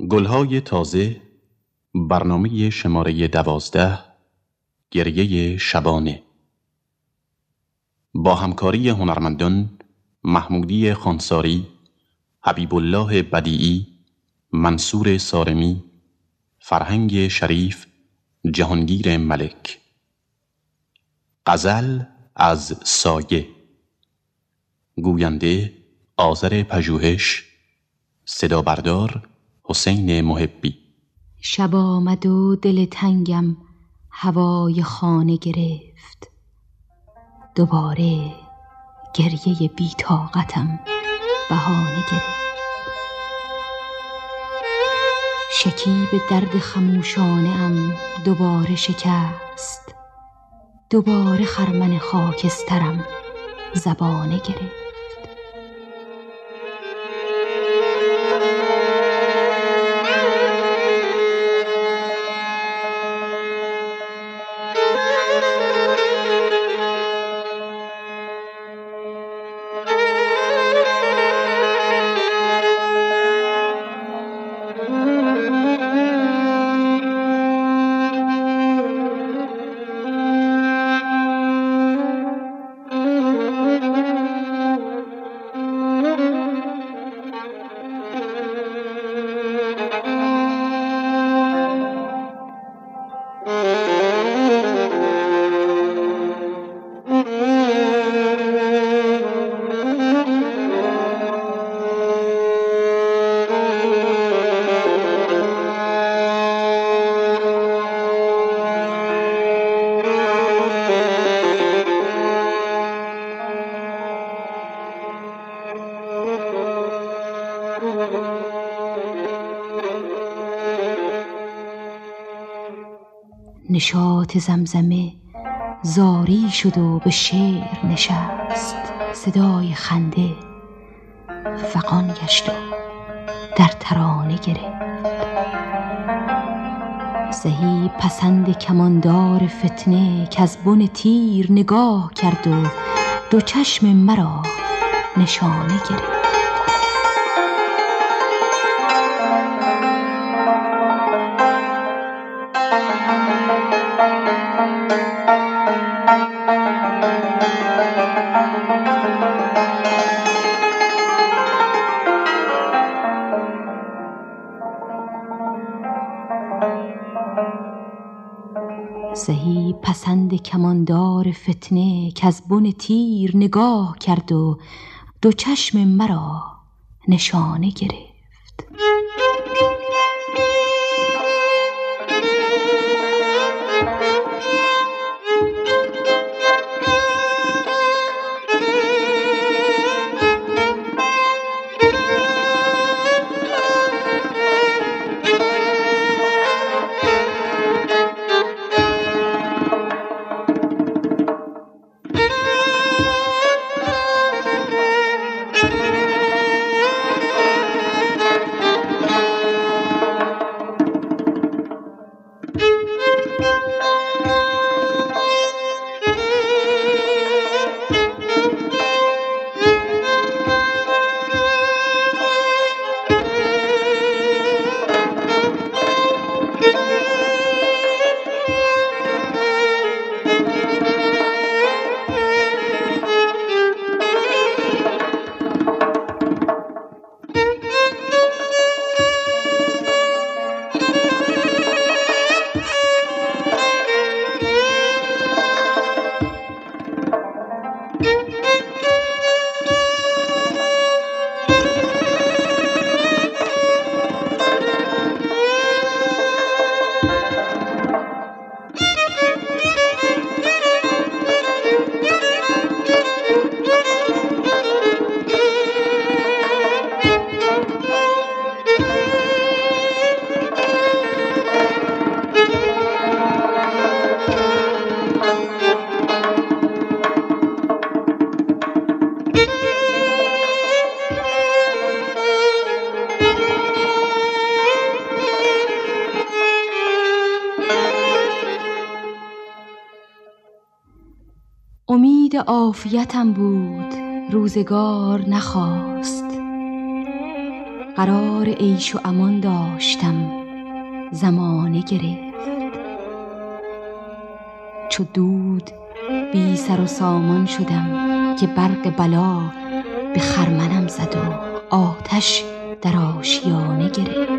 گلهای تازه برنامه شماره دوازده گریه شبانه. با همکاری هنرمندان محمودی خانساری حبیب الله بدیعی منصور سارمی فرهنگ شریف جهانگیر ملک. غزل از سایه. گوینده آذر پژوهش صدا بردار حسین محبی. شب آمد و دل تنگم هوای خانه گرفت. دوباره گریه بیتاقتم بهانه گرفت. شکیب درد خموشانه ام دوباره شکست. دوباره خرمن خاکسترم زبانه گرفت. نشاط زمزمه زاری شد و به شعر نشست. صدای خنده فقان گشت و در ترانه گرفت زهی پسند کماندار فتنه که از بن تیر نگاه کرد و دو چشم مرا نشانه گرفت زهی پسند کماندار فتنه که از بن تیر نگاه کرد و دو چشم مرا نشانه گرفت. عافیتم بود روزگار نخواست. قرار عیش و امان داشتم زمانه گرفت. چو دود بی سر و سامان شدم که برق بلا به خرمنم زد و آتش در آشیانه گرفت.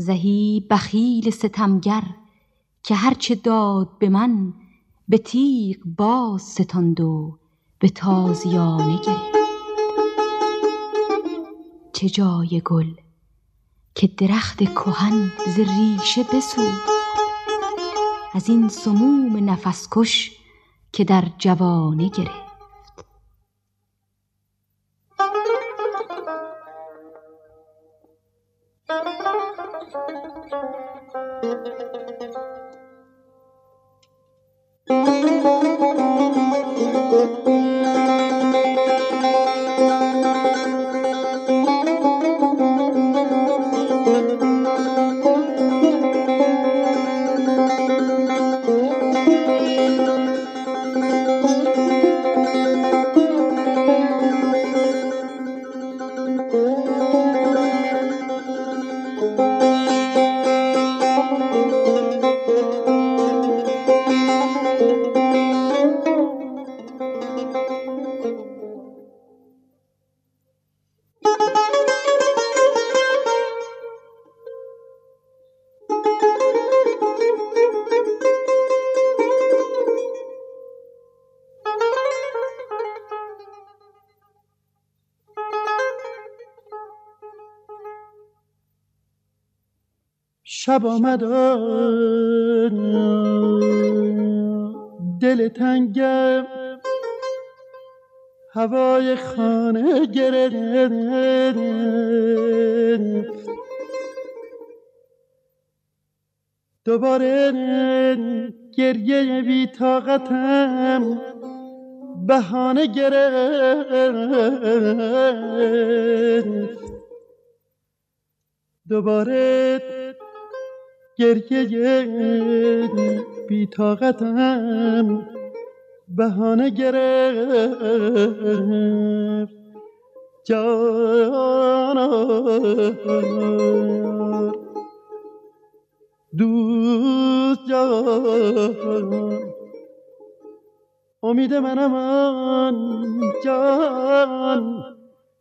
زهی بخیل ستمگر که هرچه داد به من به تیغ باز ستاند و به تازیانه گرفت. چه جای گل که درخت کهن ز ریشه بسوخت. از این سموم نفس کش که در جوانه گرفت. شب آمد دل تنگم. هوای خانه گرفت دوباره گریه بی طاقتم بهانه گرفت. دوباره گریه بی طاقتم بهانه گرفت. جانا دوست جان امید منم جان.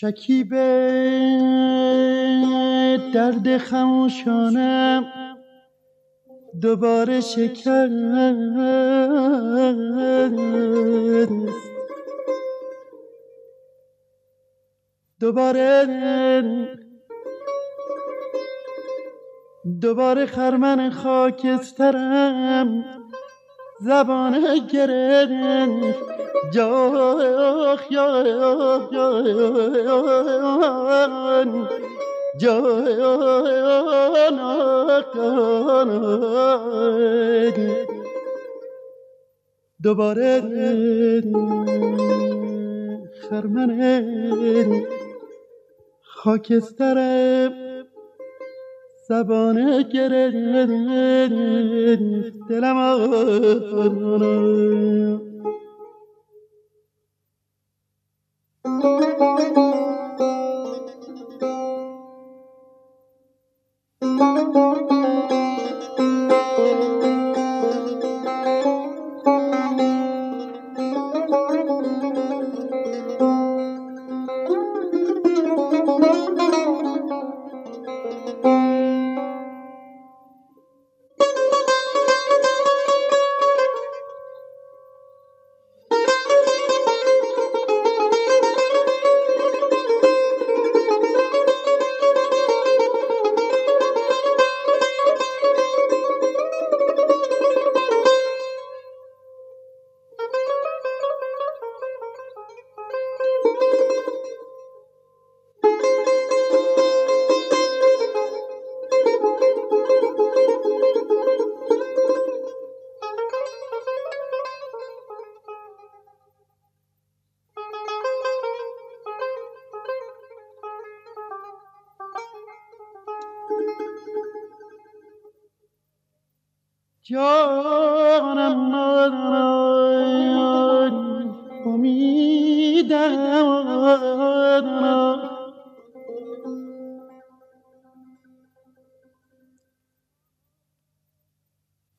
شکیب درد خموشانم دوباره شکست. دوباره دوباره خرمن خاکسترم. زبانه گرفت جاخ جان. جان دوباره خرمن خاکسترم زبانه گرفت دلم آنه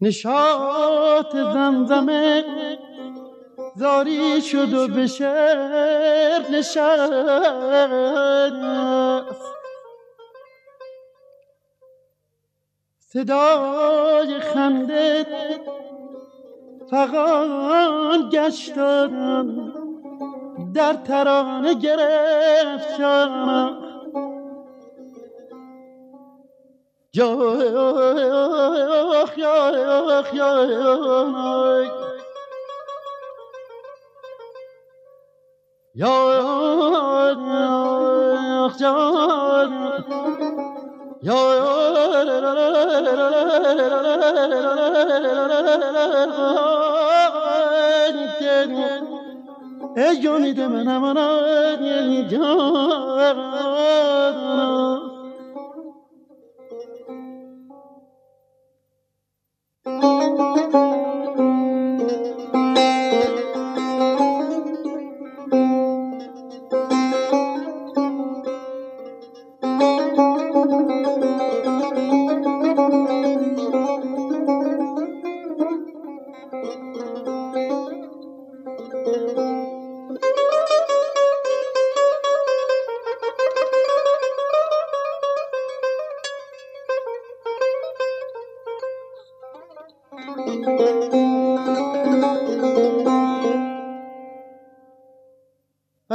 نشاط زمزمه زاری شد و به شعر صدای خنده فقان گشتن در ترانه گرفت جاخ یاخ یاخ یا جان یا ای جانی ده منم جان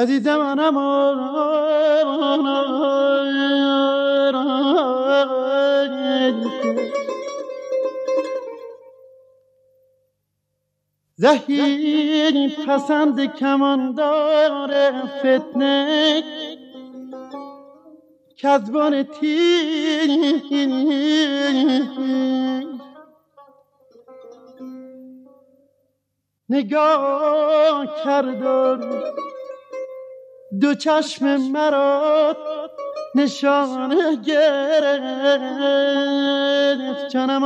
عزیزم انم زهین پسند کماندار فتنه کذبان تیر نگاه کردن دو چشم مرا نشانه گرفت جانم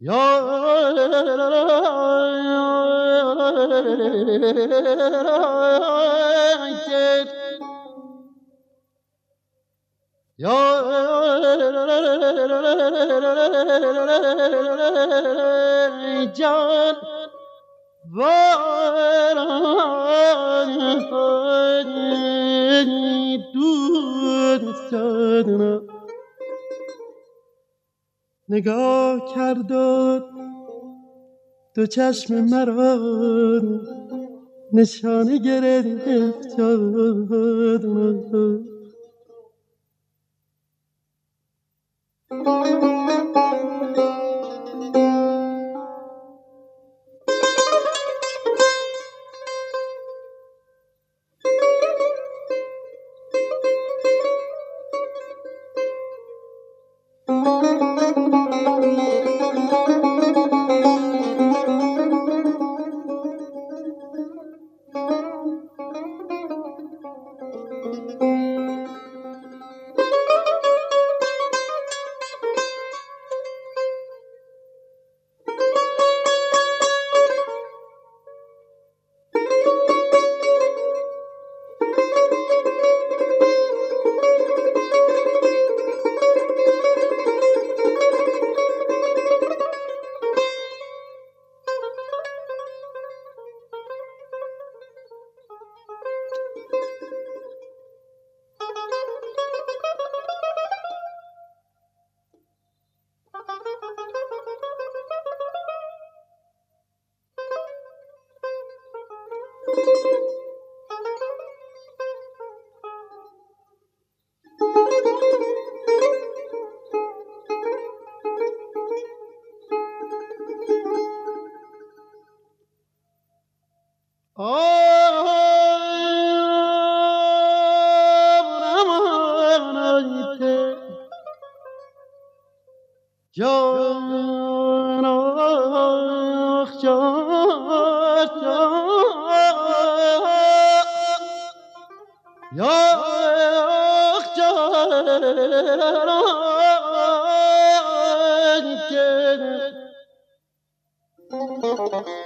یا یا جان نگاه کرد دو چشم مرا نشانه گرفت جان یا اخجاران که Thank you.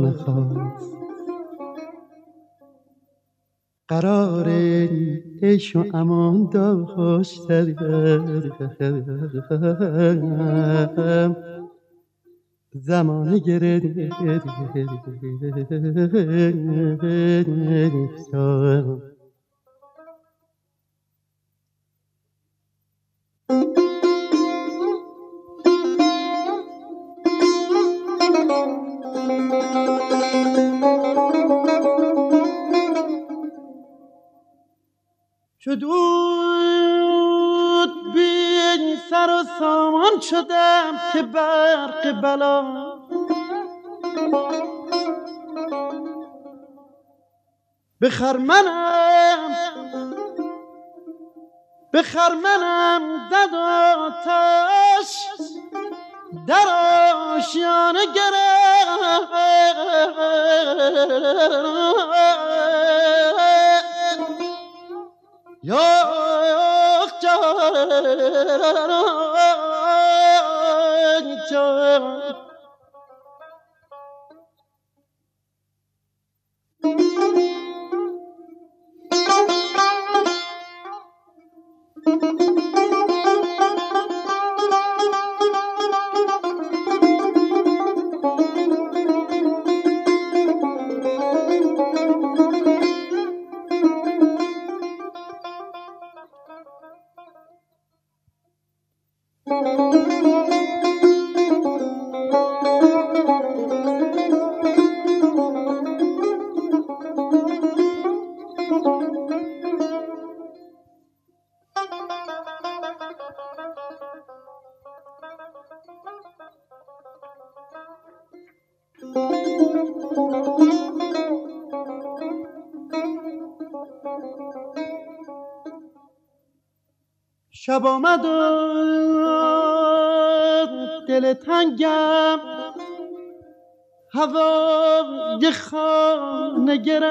نخواست. قرار عیش و امان داشتم زمانه گرفتم شدود بین سر و سامان شدم که برق بلا. به خرمنم به خرمنم زد آتش در آشیانه گرفت. یوقجا شب آمد دل تنگم. هوای خانه گرفت.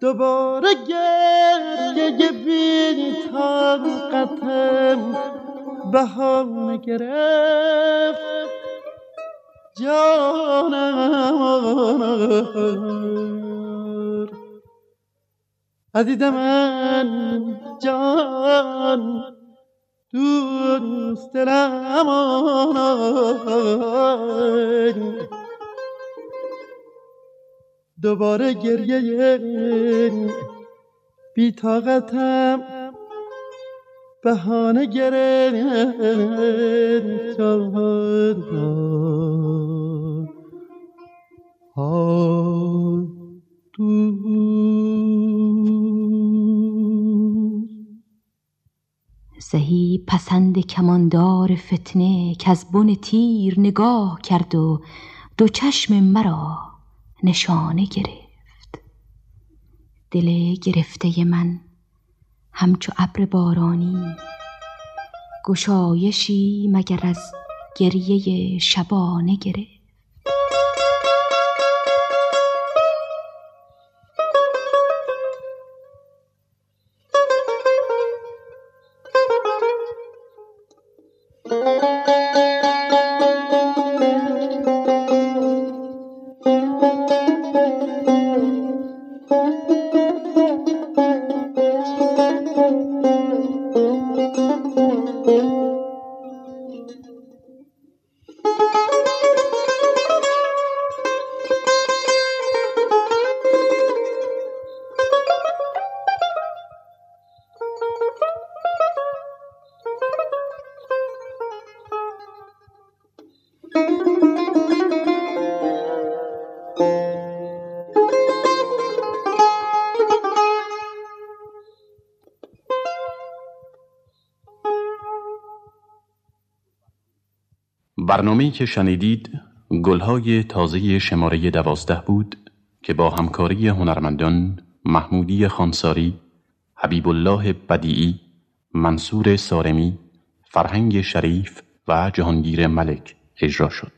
دوباره گریه بی طاقتم بهانه گرفت. جانم. عزیز من جان دوست دلم دوباره گریه بی طاقتم بهانه گرفت پسند کماندار فتنه که از بن تیر نگاه کرد و دو چشم مرا نشانه گرفت. دل گرفته من همچو ابر بارانی گشایشی مگر از گریه شبانه گرفت. برنامه‌ای که شنیدید گلهای تازه شماره دوازده بود که با همکاری هنرمندان محمودی خانساری، حبیب الله بدیعی، منصور سارمی، فرهنگ شریف و جهانگیر ملک اجرا شد.